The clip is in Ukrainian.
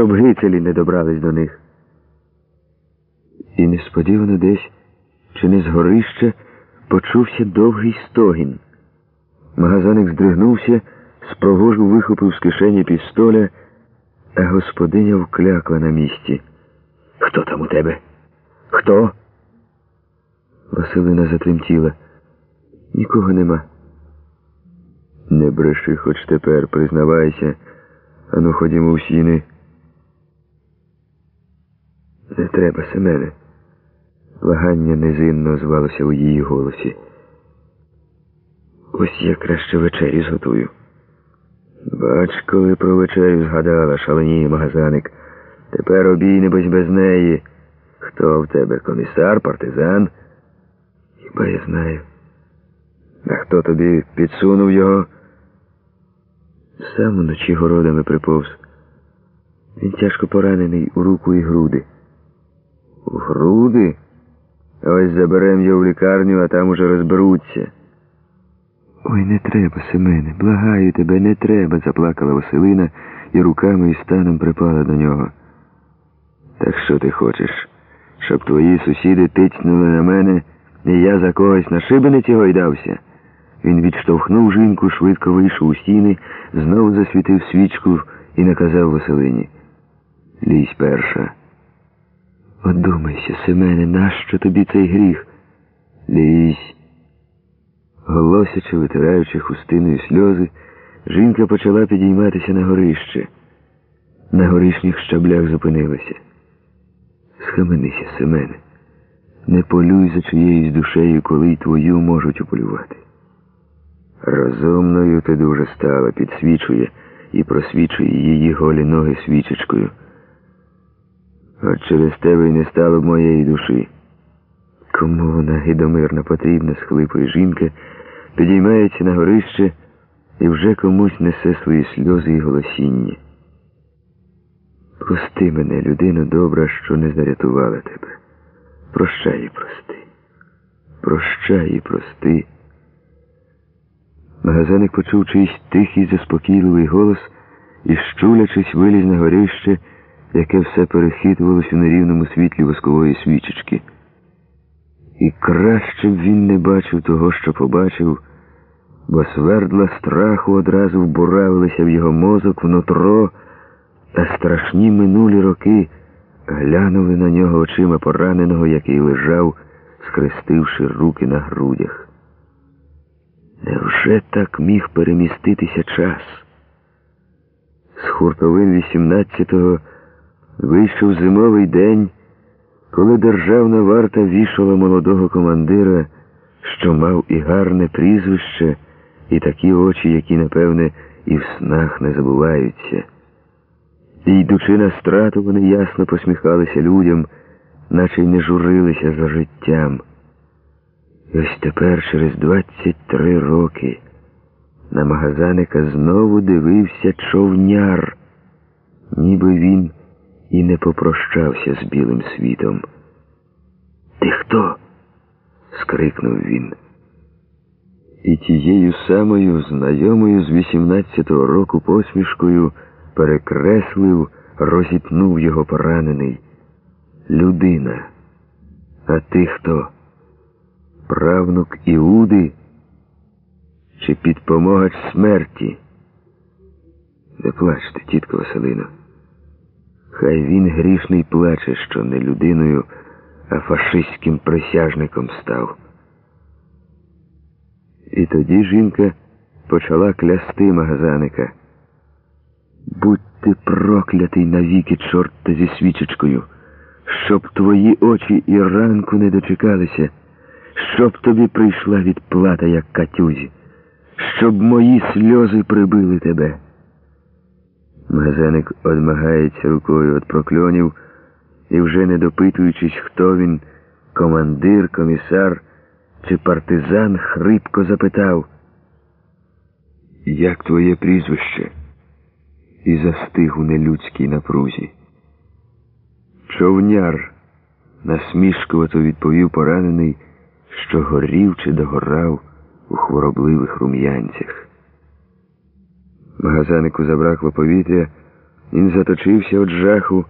щоб гицелі не добрались до них. І несподівано десь, чи не з горища, почувся довгий стогін. Магазаник здригнувся, спровожу вихопив з кишені пістоля, а господиня вклякла на місці. Хто там у тебе? Хто? Василина затремтіла. Нікого нема. Не бреши хоч тепер, признавайся. Ану, ходімо в сіни. Не треба, Семене. Вагання незинно звалося у її голосі. Ось я краще вечері зготую. Бач, коли про вечерю згадала, шаленіє магазаник. Тепер обій небось без неї. Хто в тебе комісар, партизан? Хіба я знаю. А хто тобі підсунув його? Сам уночі городами приповз. Він тяжко поранений у руку і груди. У груди? Ось заберем його в лікарню, а там уже розберуться. Ой, не треба, Семене, благаю тебе, не треба, заплакала Василина і руками і станом припала до нього. Так що ти хочеш? Щоб твої сусіди тицнули на мене, і я за когось на шибениці гойдався? Він відштовхнув жінку, швидко вийшов у стіни, знову засвітив свічку і наказав Василині. Лізь перша. Одумайся, Семене, нащо тобі цей гріх? Лізь. Голосячи, витираючи хустиною сльози, жінка почала підійматися на горище. На горішніх щаблях зупинилася. Схаменися, Семене, не полюй за чиєюсь душею, коли й твою можуть уполювати. Розумною ти дуже стала, підсвічує і просвічує її голі ноги свічечкою. От через тебе й не стало моєї душі. Кому вона гідомирна потрібна, схлипує жінка, підіймається на горище і вже комусь несе свої сльози і голосіння. Прости мене, людино добра, що не зарятувала тебе. Прощай і прости. Прощай і прости. Магазаник почув чийсь тихий, заспокійливий голос і, щулячись, виліз на горище, яке все перехитувалось у нерівному світлі воскової свічечки. І краще б він не бачив того, що побачив, бо свердла страху одразу вбуравилися в його мозок, внутро, а страшні минулі роки глянули на нього очима пораненого, який лежав, схрестивши руки на грудях. Невже так міг переміститися час? З хуртовин 18-го вийшов зимовий день, коли державна варта вішала молодого командира, що мав і гарне прізвище, і такі очі, які, напевне, і в снах не забуваються. І йдучи на страту, вони ясно посміхалися людям, наче й не журилися за життям. І ось тепер, через 23 роки, на магазаника знову дивився човняр, ніби він і не попрощався з білим світом. Ти хто? скрикнув він. І тією самою знайомою з 18-го року посмішкою перекреслив, розіпнув його поранений. Людина. А ти хто? правнук Іуди чи підпомогач смерті? Не плачте, тітко Василино. Хай він грішний плаче, що не людиною, а фашистським присяжником став. І тоді жінка почала клясти магазаника. Будь ти проклятий навіки, чорта зі свічечкою, щоб твої очі і ранку не дочекалися щоб тобі прийшла відплата, як катюзі, щоб мої сльози прибили тебе. Магазаник одмагається рукою від прокльонів і, вже не допитуючись, хто він, командир, комісар чи партизан, хрипко запитав, як твоє прізвище? І застиг у нелюдській напрузі. Човняр, насмішкувато відповів поранений що горів чи догорав у хворобливих рум'янцях. Магазанику забракло повітря, Він заточився від жаху